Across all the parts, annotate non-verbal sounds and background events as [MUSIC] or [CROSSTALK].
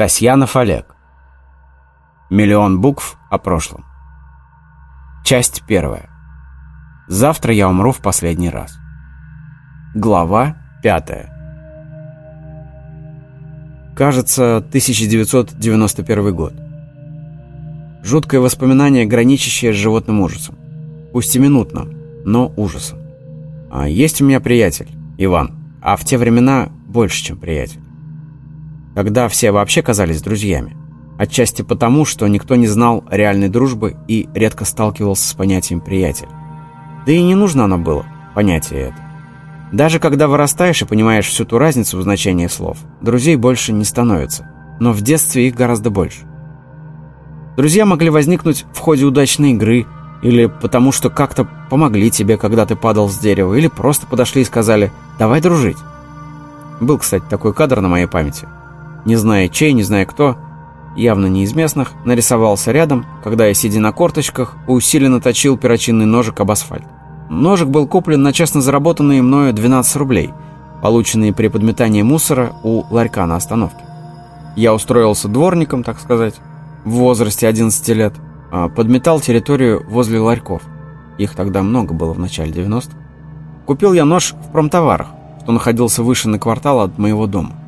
Касьянов Олег. Миллион букв о прошлом. Часть первая. Завтра я умру в последний раз. Глава пятая. Кажется, 1991 год. Жуткое воспоминание, граничащее с животным ужасом. Пусть и минутным, но ужасом. А есть у меня приятель, Иван, а в те времена больше, чем приятель когда все вообще казались друзьями. Отчасти потому, что никто не знал реальной дружбы и редко сталкивался с понятием «приятель». Да и не нужно оно было, понятие это. Даже когда вырастаешь и понимаешь всю ту разницу в значении слов, друзей больше не становится, но в детстве их гораздо больше. Друзья могли возникнуть в ходе удачной игры, или потому что как-то помогли тебе, когда ты падал с дерева, или просто подошли и сказали «давай дружить». Был, кстати, такой кадр на моей памяти – не зная чей, не зная кто, явно не из местных, нарисовался рядом, когда я, сидя на корточках, усиленно точил перочинный ножик об асфальт. Ножик был куплен на честно заработанные мною 12 рублей, полученные при подметании мусора у ларька на остановке. Я устроился дворником, так сказать, в возрасте 11 лет, а подметал территорию возле ларьков. Их тогда много было в начале 90-х. Купил я нож в промтоварах, что находился выше на квартал от моего дома.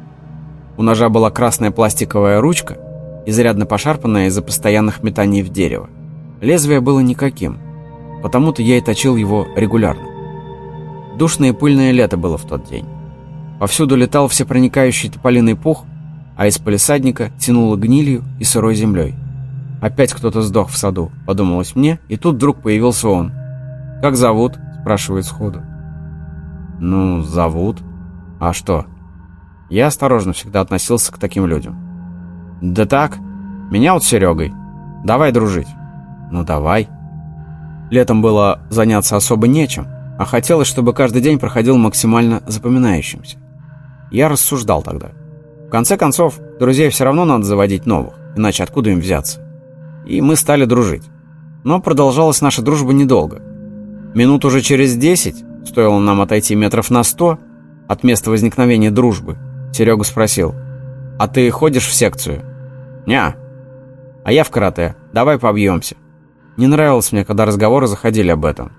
У ножа была красная пластиковая ручка, изрядно пошарпанная из-за постоянных метаний в дерево. Лезвие было никаким, потому-то я и точил его регулярно. Душное и пыльное лето было в тот день. Повсюду летал всепроникающий тополиный пух, а из полисадника тянуло гнилью и сырой землей. «Опять кто-то сдох в саду», — подумалось мне, и тут вдруг появился он. «Как зовут?» — спрашивает сходу. «Ну, зовут. А что?» Я осторожно всегда относился к таким людям. «Да так, меня вот Серегой. Давай дружить». «Ну давай». Летом было заняться особо нечем, а хотелось, чтобы каждый день проходил максимально запоминающимся. Я рассуждал тогда. В конце концов, друзей все равно надо заводить новых, иначе откуда им взяться? И мы стали дружить. Но продолжалась наша дружба недолго. Минут уже через десять, стоило нам отойти метров на сто от места возникновения дружбы, Серега спросил. «А ты ходишь в секцию?» «Ня». «А я в карате. Давай побьемся». Не нравилось мне, когда разговоры заходили об этом.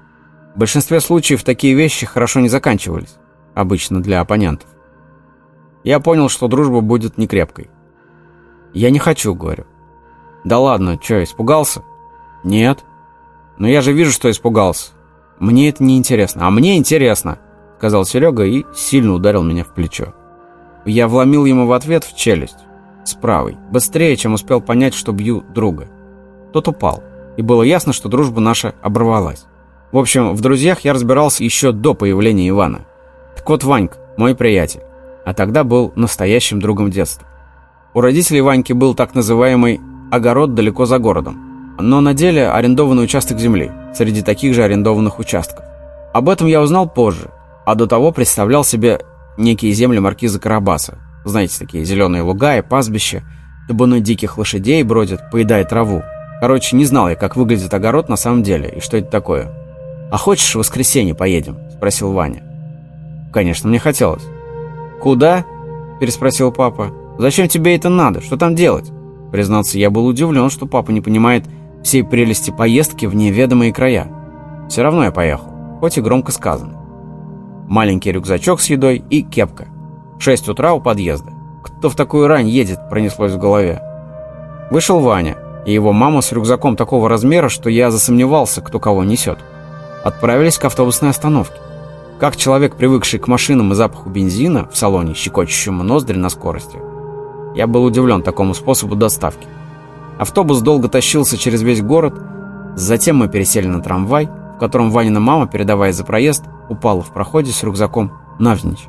В большинстве случаев такие вещи хорошо не заканчивались. Обычно для оппонентов. Я понял, что дружба будет некрепкой. «Я не хочу», — говорю. «Да ладно, что, испугался?» «Нет». «Но я же вижу, что испугался. Мне это не интересно». «А мне интересно», — сказал Серега и сильно ударил меня в плечо. Я вломил ему в ответ в челюсть. С правой. Быстрее, чем успел понять, что бью друга. Тот упал. И было ясно, что дружба наша оборвалась. В общем, в друзьях я разбирался еще до появления Ивана. Так вот, Ванька, мой приятель. А тогда был настоящим другом детства. У родителей Ваньки был так называемый огород далеко за городом. Но на деле арендованный участок земли, среди таких же арендованных участков. Об этом я узнал позже, а до того представлял себе некие земли маркиза Карабаса. Знаете, такие зеленые луга и пастбища. Табуны диких лошадей бродят, поедая траву. Короче, не знал я, как выглядит огород на самом деле и что это такое. «А хочешь, в воскресенье поедем?» – спросил Ваня. Конечно, мне хотелось. «Куда?» – переспросил папа. «Зачем тебе это надо? Что там делать?» Признаться, я был удивлен, что папа не понимает всей прелести поездки в неведомые края. Все равно я поехал, хоть и громко сказано маленький рюкзачок с едой и кепка. Шесть утра у подъезда. Кто в такую рань едет, пронеслось в голове. Вышел Ваня и его мама с рюкзаком такого размера, что я засомневался, кто кого несет. Отправились к автобусной остановке. Как человек, привыкший к машинам и запаху бензина в салоне, щекочущему ноздри на скорости, я был удивлен такому способу доставки. Автобус долго тащился через весь город, затем мы пересели на трамвай, в котором Ванина мама, передавая за проезд, упала в проходе с рюкзаком навзничь.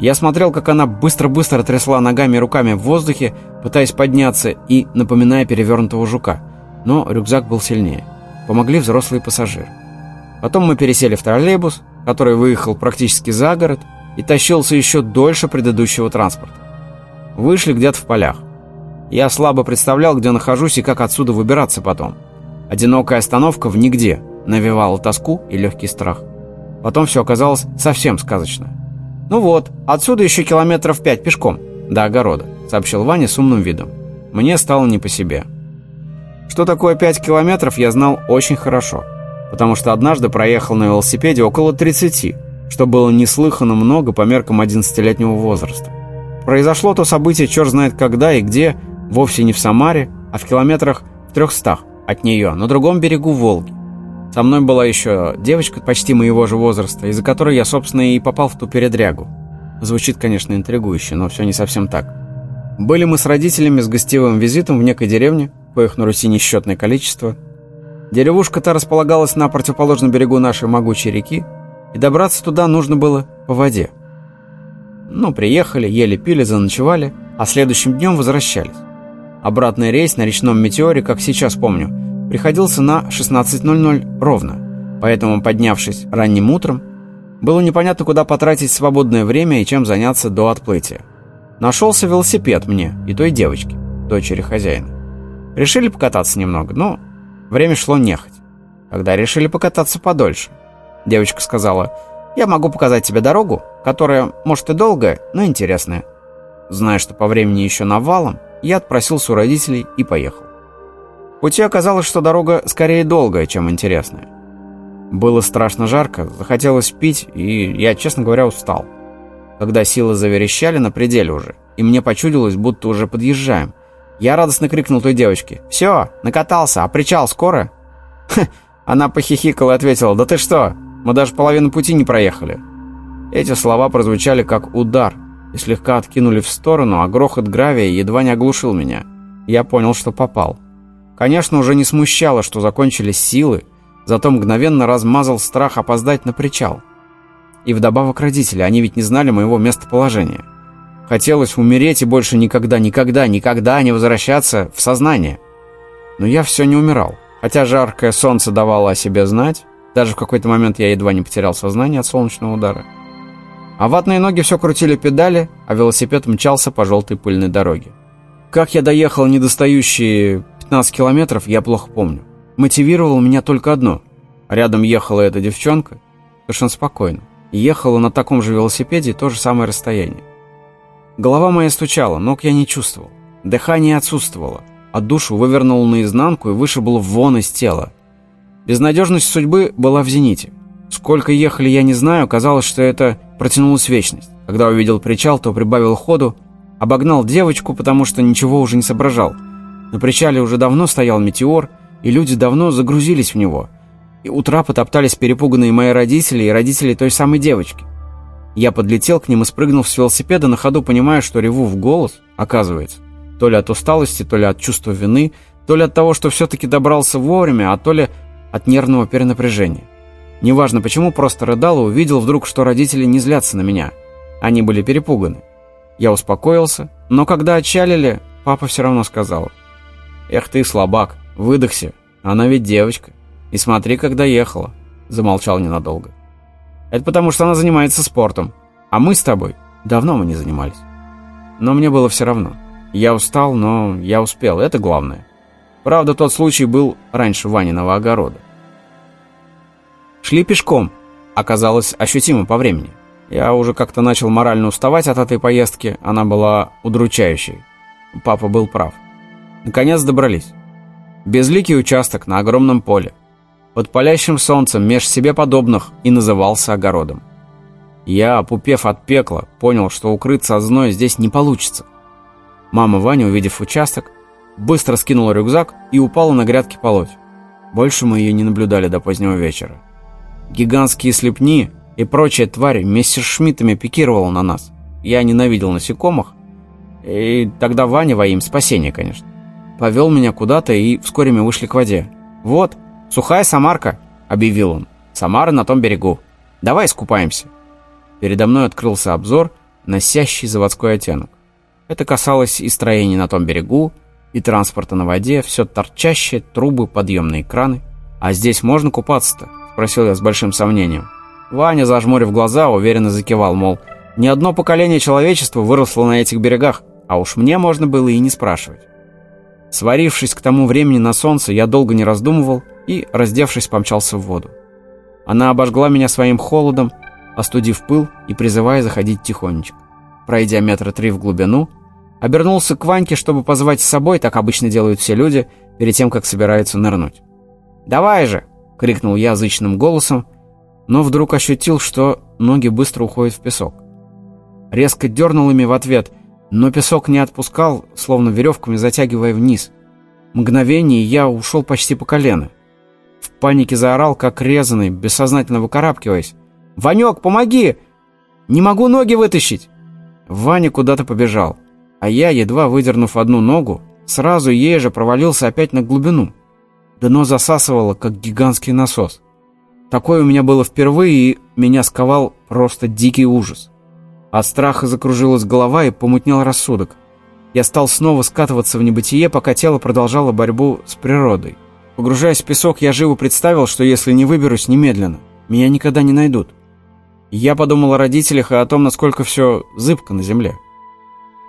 Я смотрел, как она быстро-быстро трясла ногами и руками в воздухе, пытаясь подняться и напоминая перевернутого жука. Но рюкзак был сильнее. Помогли взрослые пассажиры. Потом мы пересели в троллейбус, который выехал практически за город и тащился еще дольше предыдущего транспорта. Вышли где-то в полях. Я слабо представлял, где нахожусь и как отсюда выбираться потом. Одинокая остановка в нигде навевала тоску и легкий страх. Потом все оказалось совсем сказочно. «Ну вот, отсюда еще километров пять пешком, до огорода», — сообщил Ваня с умным видом. Мне стало не по себе. Что такое 5 километров, я знал очень хорошо, потому что однажды проехал на велосипеде около 30, что было неслыханно много по меркам 11-летнего возраста. Произошло то событие, черт знает когда и где, вовсе не в Самаре, а в километрах в трехстах от нее, на другом берегу Волги. Со мной была еще девочка почти моего же возраста, из-за которой я, собственно, и попал в ту передрягу. Звучит, конечно, интригующе, но все не совсем так. Были мы с родителями с гостевым визитом в некой деревне, коих на Руси несчетное количество. Деревушка-то располагалась на противоположном берегу нашей могучей реки, и добраться туда нужно было по воде. Ну, приехали, ели, пили, заночевали, а следующим днем возвращались. Обратный рейс на речном «Метеоре», как сейчас помню, приходился на 16.00 ровно, поэтому, поднявшись ранним утром, было непонятно, куда потратить свободное время и чем заняться до отплытия. Нашелся велосипед мне и той девочке, дочери хозяина. Решили покататься немного, но время шло нехоть. Когда решили покататься подольше. Девочка сказала, «Я могу показать тебе дорогу, которая, может, и долгая, но интересная». Зная, что по времени еще навалом, я отпросился у родителей и поехал. Пути оказалось, что дорога скорее долгая, чем интересная. Было страшно жарко, захотелось пить, и я, честно говоря, устал. Когда силы заверещали на пределе уже, и мне почудилось, будто уже подъезжаем, я радостно крикнул той девочке. «Все, накатался, а причал скоро?» [LAUGHS] Ха, Она похихикала и ответила. «Да ты что, мы даже половину пути не проехали». Эти слова прозвучали как удар и слегка откинули в сторону, а грохот гравия едва не оглушил меня. Я понял, что попал. Конечно, уже не смущало, что закончились силы, зато мгновенно размазал страх опоздать на причал. И вдобавок родители, они ведь не знали моего местоположения. Хотелось умереть и больше никогда, никогда, никогда не возвращаться в сознание. Но я все не умирал. Хотя жаркое солнце давало о себе знать, даже в какой-то момент я едва не потерял сознание от солнечного удара. А ватные ноги все крутили педали, а велосипед мчался по желтой пыльной дороге. Как я доехал недостающие 15 километров, я плохо помню. Мотивировало меня только одно. Рядом ехала эта девчонка, совершенно спокойно. Ехала на таком же велосипеде то же самое расстояние. Голова моя стучала, ног я не чувствовал. Дыхание отсутствовало, а душу вывернул наизнанку и вышибло вон из тела. Безнадежность судьбы была в зените. Сколько ехали, я не знаю, казалось, что это протянулась вечность. Когда увидел причал, то прибавил ходу, обогнал девочку, потому что ничего уже не соображал. На причале уже давно стоял метеор, и люди давно загрузились в него. И утра потоптались перепуганные мои родители и родители той самой девочки. Я подлетел к ним и спрыгнул с велосипеда на ходу, понимая, что реву в голос, оказывается. То ли от усталости, то ли от чувства вины, то ли от того, что все-таки добрался вовремя, а то ли от нервного перенапряжения. Неважно почему, просто рыдал и увидел вдруг, что родители не злятся на меня. Они были перепуганы. Я успокоился, но когда отчалили, папа все равно сказал. «Эх ты, слабак, выдохся, она ведь девочка. И смотри, когда ехала». Замолчал ненадолго. «Это потому, что она занимается спортом. А мы с тобой давно мы не занимались». Но мне было все равно. Я устал, но я успел, это главное. Правда, тот случай был раньше Ваниного огорода. Шли пешком. Оказалось ощутимо по времени. Я уже как-то начал морально уставать от этой поездки, она была удручающей. Папа был прав. Наконец добрались. Безликий участок на огромном поле. Под палящим солнцем меж себе подобных и назывался огородом. Я, опупев от пекла, понял, что укрыться от зноя здесь не получится. Мама Ваня, увидев участок, быстро скинула рюкзак и упала на грядки полоть. Больше мы ее не наблюдали до позднего вечера. Гигантские слепни и прочие твари мессершмиттами пикировал на нас. Я ненавидел насекомых, и тогда Ваня во им спасение, конечно. Повел меня куда-то, и вскоре мы вышли к воде. «Вот, сухая Самарка», — объявил он. «Самара на том берегу. Давай искупаемся». Передо мной открылся обзор, носящий заводской оттенок. Это касалось и строений на том берегу, и транспорта на воде, все торчащее, трубы, подъемные краны. А здесь можно купаться-то? Спросил я с большим сомнением. Ваня, зажмурив глаза, уверенно закивал, мол, ни одно поколение человечества выросло на этих берегах, а уж мне можно было и не спрашивать. Сварившись к тому времени на солнце, я долго не раздумывал и, раздевшись, помчался в воду. Она обожгла меня своим холодом, остудив пыл и призывая заходить тихонечко. Пройдя метра три в глубину, Обернулся к Ваньке, чтобы позвать с собой, так обычно делают все люди, перед тем, как собираются нырнуть. «Давай же!» — крикнул я зычным голосом, но вдруг ощутил, что ноги быстро уходят в песок. Резко дернул ими в ответ, но песок не отпускал, словно веревками затягивая вниз. Мгновение я ушел почти по колено. В панике заорал, как резанный, бессознательно выкарабкиваясь. «Ванек, помоги! Не могу ноги вытащить!» Ваня куда-то побежал, а я, едва выдернув одну ногу, сразу ей же провалился опять на глубину. Дно засасывало, как гигантский насос. Такое у меня было впервые, и меня сковал просто дикий ужас. От страха закружилась голова и помутнел рассудок. Я стал снова скатываться в небытие, пока тело продолжало борьбу с природой. Погружаясь в песок, я живо представил, что если не выберусь немедленно, меня никогда не найдут. Я подумал о родителях и о том, насколько все зыбко на земле.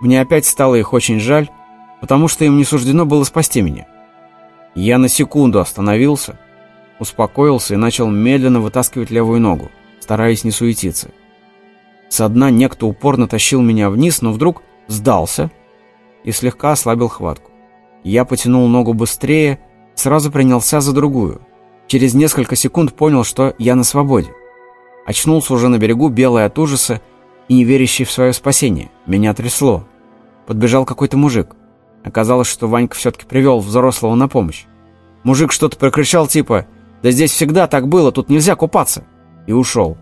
Мне опять стало их очень жаль, потому что им не суждено было спасти меня. Я на секунду остановился, успокоился и начал медленно вытаскивать левую ногу, стараясь не суетиться. Со дна некто упорно тащил меня вниз, но вдруг сдался и слегка ослабил хватку. Я потянул ногу быстрее, сразу принялся за другую. Через несколько секунд понял, что я на свободе. Очнулся уже на берегу, белый от ужаса и не верящий в свое спасение. Меня трясло. Подбежал какой-то мужик. Оказалось, что Ванька все-таки привел взрослого на помощь. Мужик что-то прокричал типа «Да здесь всегда так было, тут нельзя купаться!» и ушел.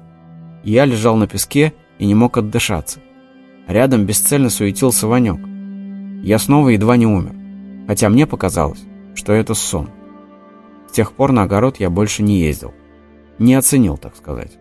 Я лежал на песке и не мог отдышаться. Рядом бесцельно суетился Ванек. Я снова едва не умер, хотя мне показалось, что это сон. С тех пор на огород я больше не ездил. Не оценил, так сказать.